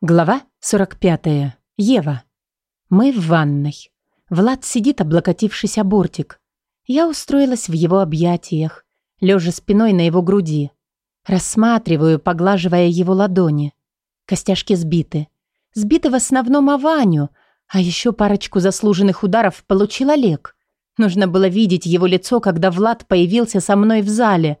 Глава 45. Ева. Мы в ванной. Влад сидит, облокотившись о бортик. Я устроилась в его объятиях, лежа спиной на его груди. Рассматриваю, поглаживая его ладони. Костяшки сбиты. Сбиты в основном о ваню, а еще парочку заслуженных ударов получил Олег. Нужно было видеть его лицо, когда Влад появился со мной в зале.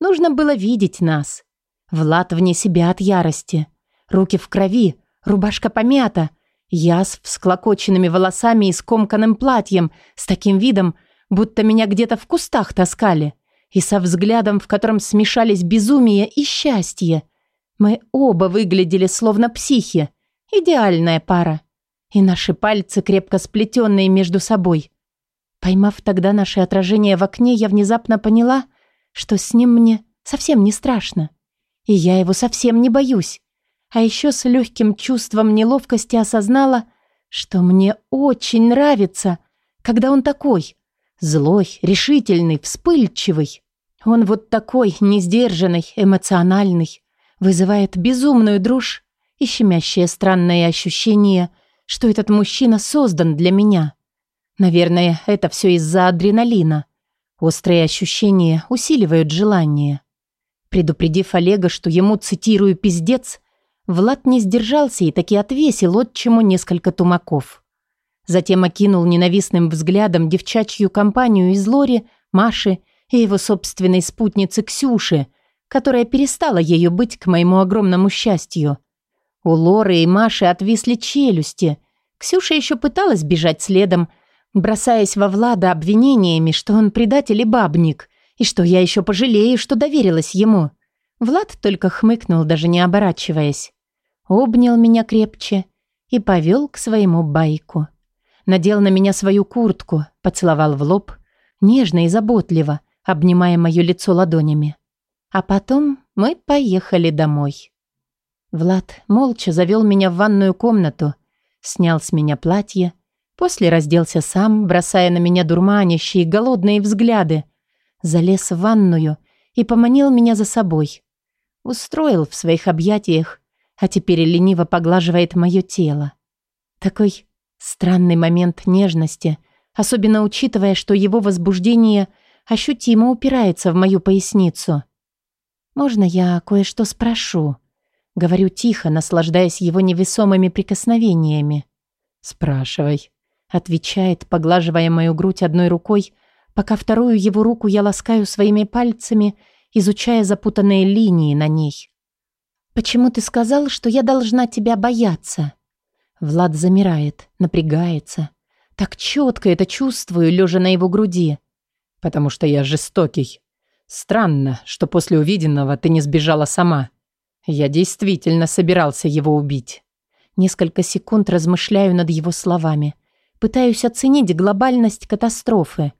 Нужно было видеть нас. Влад вне себя от ярости. — Руки в крови, рубашка помята. Я с всклокоченными волосами и скомканным платьем, с таким видом, будто меня где-то в кустах таскали. И со взглядом, в котором смешались безумие и счастье. Мы оба выглядели словно психи. Идеальная пара. И наши пальцы, крепко сплетенные между собой. Поймав тогда наше отражение в окне, я внезапно поняла, что с ним мне совсем не страшно. И я его совсем не боюсь. А еще с легким чувством неловкости осознала, что мне очень нравится, когда он такой. Злой, решительный, вспыльчивый. Он вот такой, несдержанный, эмоциональный. Вызывает безумную дружь и щемящее странное ощущение, что этот мужчина создан для меня. Наверное, это все из-за адреналина. Острые ощущения усиливают желание. Предупредив Олега, что ему, цитирую, «пиздец», Влад не сдержался и таки отвесил отчиму несколько тумаков. Затем окинул ненавистным взглядом девчачью компанию из Лори, Маши и его собственной спутницы Ксюши, которая перестала ею быть к моему огромному счастью. У Лоры и Маши отвисли челюсти. Ксюша еще пыталась бежать следом, бросаясь во Влада обвинениями, что он предатель и бабник, и что я еще пожалею, что доверилась ему. Влад только хмыкнул, даже не оборачиваясь обнял меня крепче и повел к своему байку. Надел на меня свою куртку, поцеловал в лоб, нежно и заботливо, обнимая мое лицо ладонями. А потом мы поехали домой. Влад молча завел меня в ванную комнату, снял с меня платье, после разделся сам, бросая на меня дурманящие голодные взгляды, залез в ванную и поманил меня за собой. Устроил в своих объятиях а теперь лениво поглаживает мое тело. Такой странный момент нежности, особенно учитывая, что его возбуждение ощутимо упирается в мою поясницу. «Можно я кое-что спрошу?» Говорю тихо, наслаждаясь его невесомыми прикосновениями. «Спрашивай», — отвечает, поглаживая мою грудь одной рукой, пока вторую его руку я ласкаю своими пальцами, изучая запутанные линии на ней. «Почему ты сказал, что я должна тебя бояться?» Влад замирает, напрягается. Так четко это чувствую, лежа на его груди. «Потому что я жестокий. Странно, что после увиденного ты не сбежала сама. Я действительно собирался его убить». Несколько секунд размышляю над его словами. Пытаюсь оценить глобальность катастрофы.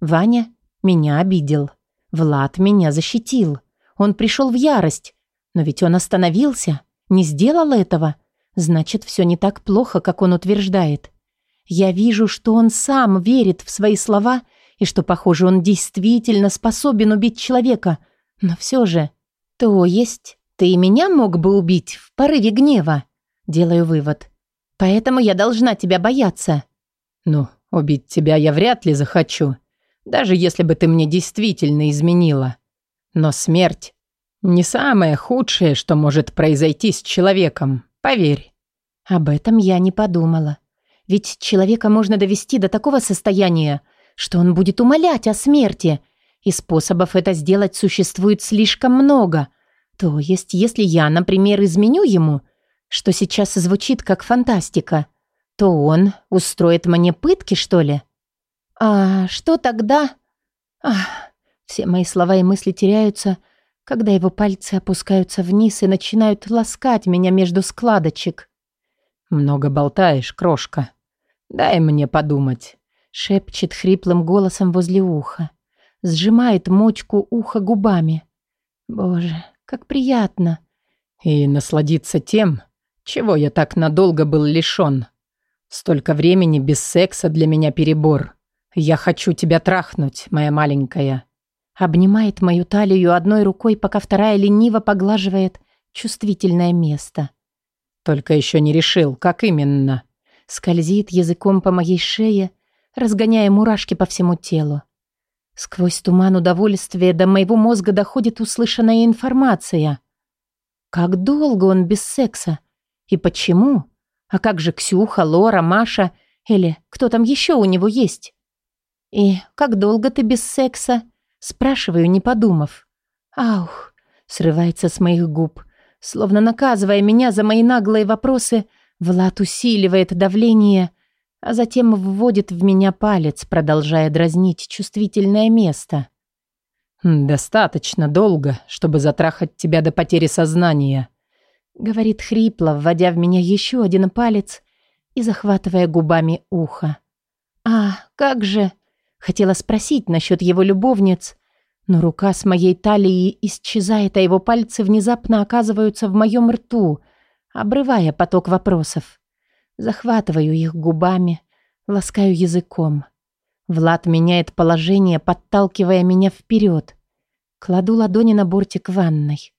Ваня меня обидел. Влад меня защитил. Он пришел в ярость, но ведь он остановился, не сделал этого. Значит, все не так плохо, как он утверждает. Я вижу, что он сам верит в свои слова и что, похоже, он действительно способен убить человека. Но все же... То есть, ты и меня мог бы убить в порыве гнева? Делаю вывод. Поэтому я должна тебя бояться. Ну, убить тебя я вряд ли захочу. Даже если бы ты мне действительно изменила. Но смерть не самое худшее, что может произойти с человеком, поверь. Об этом я не подумала. Ведь человека можно довести до такого состояния, что он будет умолять о смерти. И способов это сделать существует слишком много. То есть, если я, например, изменю ему, что сейчас звучит как фантастика, то он устроит мне пытки, что ли? А что тогда? Ах, все мои слова и мысли теряются – когда его пальцы опускаются вниз и начинают ласкать меня между складочек. «Много болтаешь, крошка. Дай мне подумать», — шепчет хриплым голосом возле уха. Сжимает мочку уха губами. «Боже, как приятно!» «И насладиться тем, чего я так надолго был лишён. Столько времени без секса для меня перебор. Я хочу тебя трахнуть, моя маленькая. Обнимает мою талию одной рукой, пока вторая лениво поглаживает чувствительное место. Только еще не решил, как именно. Скользит языком по моей шее, разгоняя мурашки по всему телу. Сквозь туман удовольствия до моего мозга доходит услышанная информация. Как долго он без секса? И почему? А как же Ксюха, Лора, Маша или кто там еще у него есть? И как долго ты без секса? Спрашиваю, не подумав. «Аух!» — срывается с моих губ. Словно наказывая меня за мои наглые вопросы, Влад усиливает давление, а затем вводит в меня палец, продолжая дразнить чувствительное место. «Достаточно долго, чтобы затрахать тебя до потери сознания», — говорит хрипло, вводя в меня еще один палец и захватывая губами ухо. «А, как же...» Хотела спросить насчет его любовниц, но рука с моей талии исчезает, а его пальцы внезапно оказываются в моем рту, обрывая поток вопросов. Захватываю их губами, ласкаю языком. Влад меняет положение, подталкивая меня вперед. Кладу ладони на бортик ванной.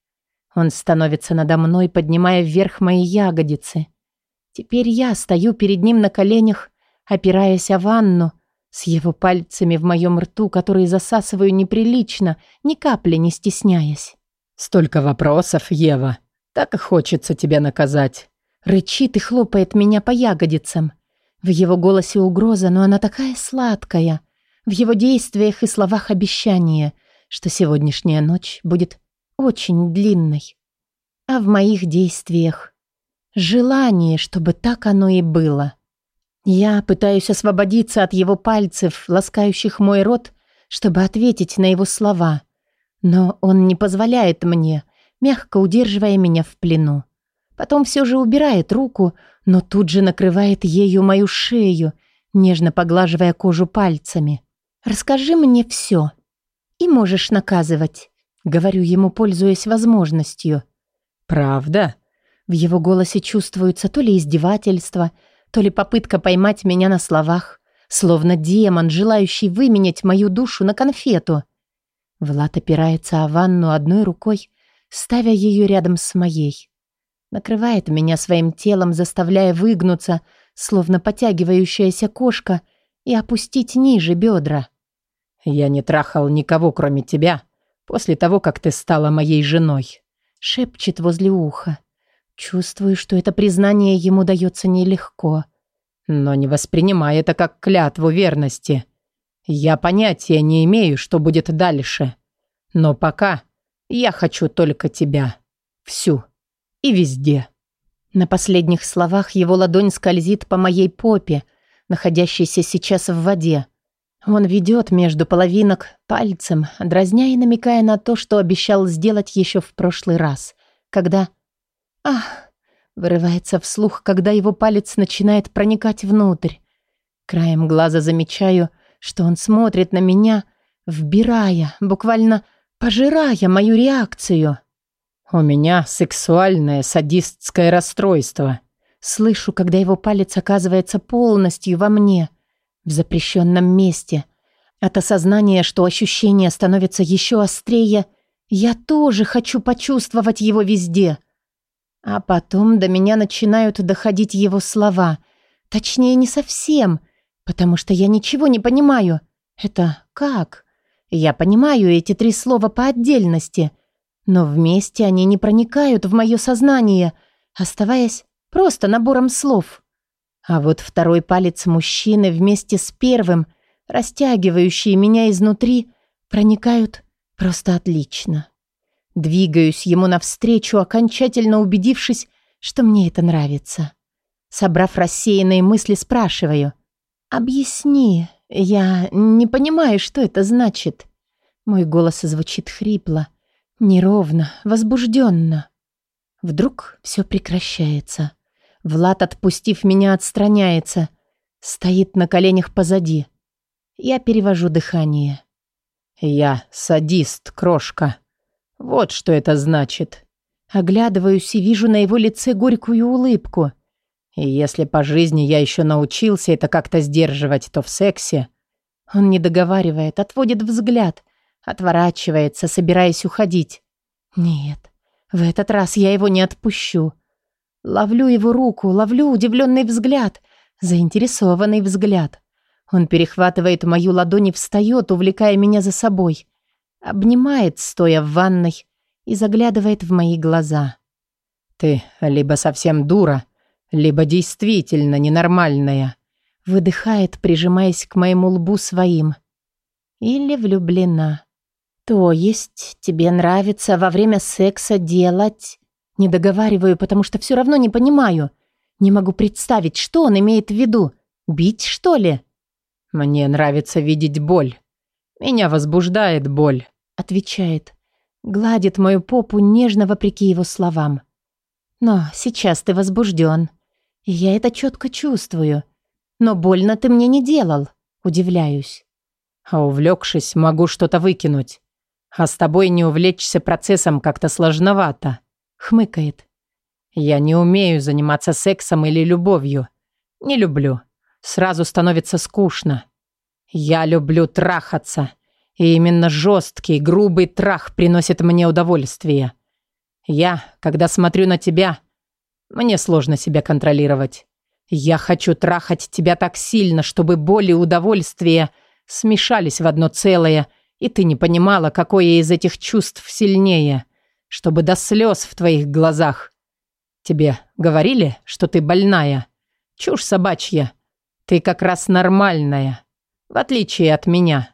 Он становится надо мной, поднимая вверх мои ягодицы. Теперь я стою перед ним на коленях, опираясь о ванну, с его пальцами в моем рту, которые засасываю неприлично, ни капли не стесняясь. «Столько вопросов, Ева. Так и хочется тебя наказать». Рычит и хлопает меня по ягодицам. В его голосе угроза, но она такая сладкая. В его действиях и словах обещание, что сегодняшняя ночь будет очень длинной. А в моих действиях желание, чтобы так оно и было. Я пытаюсь освободиться от его пальцев, ласкающих мой рот, чтобы ответить на его слова. Но он не позволяет мне, мягко удерживая меня в плену. Потом все же убирает руку, но тут же накрывает ею мою шею, нежно поглаживая кожу пальцами. «Расскажи мне все. И можешь наказывать», — говорю ему, пользуясь возможностью. «Правда?» В его голосе чувствуется то ли издевательство, то ли то ли попытка поймать меня на словах, словно демон, желающий выменять мою душу на конфету. Влад опирается о ванну одной рукой, ставя ее рядом с моей. Накрывает меня своим телом, заставляя выгнуться, словно потягивающаяся кошка, и опустить ниже бедра. «Я не трахал никого, кроме тебя, после того, как ты стала моей женой», — шепчет возле уха. Чувствую, что это признание ему дается нелегко. Но не воспринимай это как клятву верности. Я понятия не имею, что будет дальше. Но пока я хочу только тебя. Всю. И везде. На последних словах его ладонь скользит по моей попе, находящейся сейчас в воде. Он ведет между половинок пальцем, дразня и намекая на то, что обещал сделать еще в прошлый раз, когда «Ах!» — вырывается вслух, когда его палец начинает проникать внутрь. Краем глаза замечаю, что он смотрит на меня, вбирая, буквально пожирая мою реакцию. «У меня сексуальное садистское расстройство». Слышу, когда его палец оказывается полностью во мне, в запрещенном месте. От осознания, что ощущение становится еще острее, я тоже хочу почувствовать его везде. А потом до меня начинают доходить его слова. Точнее, не совсем, потому что я ничего не понимаю. Это как? Я понимаю эти три слова по отдельности, но вместе они не проникают в мое сознание, оставаясь просто набором слов. А вот второй палец мужчины вместе с первым, растягивающие меня изнутри, проникают просто отлично. Двигаюсь ему навстречу, окончательно убедившись, что мне это нравится. Собрав рассеянные мысли, спрашиваю. «Объясни, я не понимаю, что это значит». Мой голос звучит хрипло, неровно, возбужденно. Вдруг все прекращается. Влад, отпустив меня, отстраняется. Стоит на коленях позади. Я перевожу дыхание. «Я садист, крошка», вот что это значит. Оглядываюсь и вижу на его лице горькую улыбку. И если по жизни я еще научился это как-то сдерживать, то в сексе... Он не договаривает, отводит взгляд, отворачивается, собираясь уходить. Нет, в этот раз я его не отпущу. Ловлю его руку, ловлю удивленный взгляд, заинтересованный взгляд. Он перехватывает мою ладонь и встает, увлекая меня за собой. Обнимает, стоя в ванной, и заглядывает в мои глаза. «Ты либо совсем дура, либо действительно ненормальная», выдыхает, прижимаясь к моему лбу своим. «Или влюблена». «То есть тебе нравится во время секса делать...» Не договариваю, потому что все равно не понимаю. Не могу представить, что он имеет в виду. Бить, что ли? Мне нравится видеть боль. «Меня возбуждает боль», — отвечает. Гладит мою попу нежно вопреки его словам. «Но сейчас ты возбужден. Я это четко чувствую. Но больно ты мне не делал», — удивляюсь. «А увлекшись, могу что-то выкинуть. А с тобой не увлечься процессом как-то сложновато», — хмыкает. «Я не умею заниматься сексом или любовью. Не люблю. Сразу становится скучно. Я люблю трахаться. И именно жесткий, грубый трах приносит мне удовольствие. Я, когда смотрю на тебя, мне сложно себя контролировать. Я хочу трахать тебя так сильно, чтобы боль и удовольствие смешались в одно целое, и ты не понимала, какое из этих чувств сильнее, чтобы до слез в твоих глазах. Тебе говорили, что ты больная? Чушь собачья. Ты как раз нормальная в отличие от меня.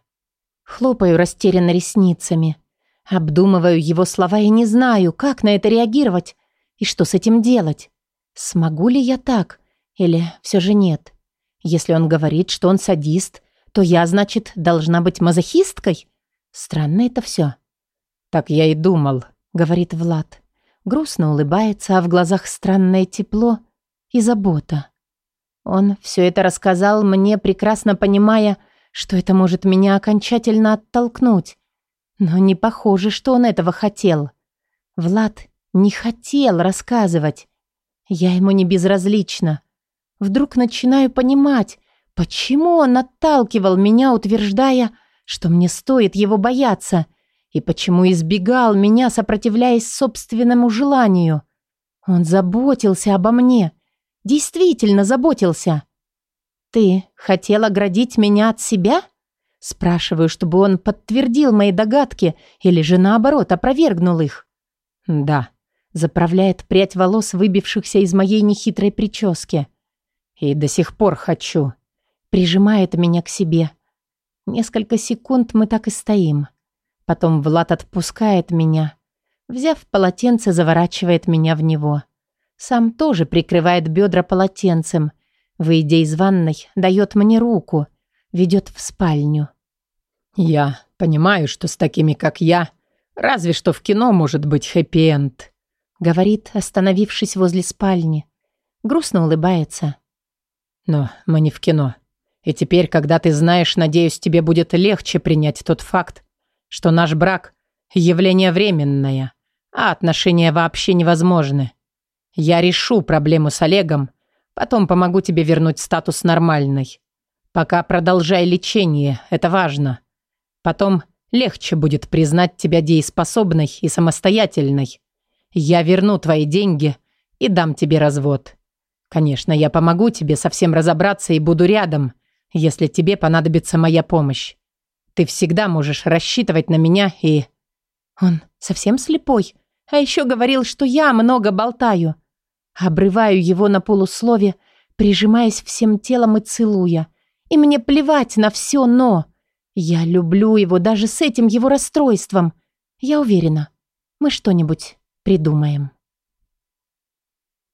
Хлопаю растерянно ресницами. Обдумываю его слова и не знаю, как на это реагировать и что с этим делать. Смогу ли я так или все же нет? Если он говорит, что он садист, то я, значит, должна быть мазохисткой? Странно это все. «Так я и думал», — говорит Влад. Грустно улыбается, а в глазах странное тепло и забота. Он все это рассказал мне, прекрасно понимая, что это может меня окончательно оттолкнуть. Но не похоже, что он этого хотел. Влад не хотел рассказывать. Я ему не безразлична. Вдруг начинаю понимать, почему он отталкивал меня, утверждая, что мне стоит его бояться, и почему избегал меня, сопротивляясь собственному желанию. Он заботился обо мне — действительно заботился. «Ты хотел оградить меня от себя?» Спрашиваю, чтобы он подтвердил мои догадки или же наоборот опровергнул их. «Да», — заправляет прядь волос, выбившихся из моей нехитрой прически. «И до сих пор хочу», — прижимает меня к себе. Несколько секунд мы так и стоим. Потом Влад отпускает меня. Взяв полотенце, заворачивает меня в него. Сам тоже прикрывает бедра полотенцем. Выйдя из ванной, дает мне руку. Ведет в спальню. «Я понимаю, что с такими, как я, разве что в кино может быть хэппи-энд», говорит, остановившись возле спальни. Грустно улыбается. «Но мы не в кино. И теперь, когда ты знаешь, надеюсь, тебе будет легче принять тот факт, что наш брак – явление временное, а отношения вообще невозможны. Я решу проблему с Олегом, потом помогу тебе вернуть статус нормальный. Пока продолжай лечение, это важно. Потом легче будет признать тебя дееспособной и самостоятельной. Я верну твои деньги и дам тебе развод. Конечно, я помогу тебе совсем разобраться и буду рядом, если тебе понадобится моя помощь. Ты всегда можешь рассчитывать на меня и...» «Он совсем слепой? А еще говорил, что я много болтаю. Обрываю его на полуслове, прижимаясь всем телом и целуя. И мне плевать на все «но». Я люблю его даже с этим его расстройством. Я уверена, мы что-нибудь придумаем.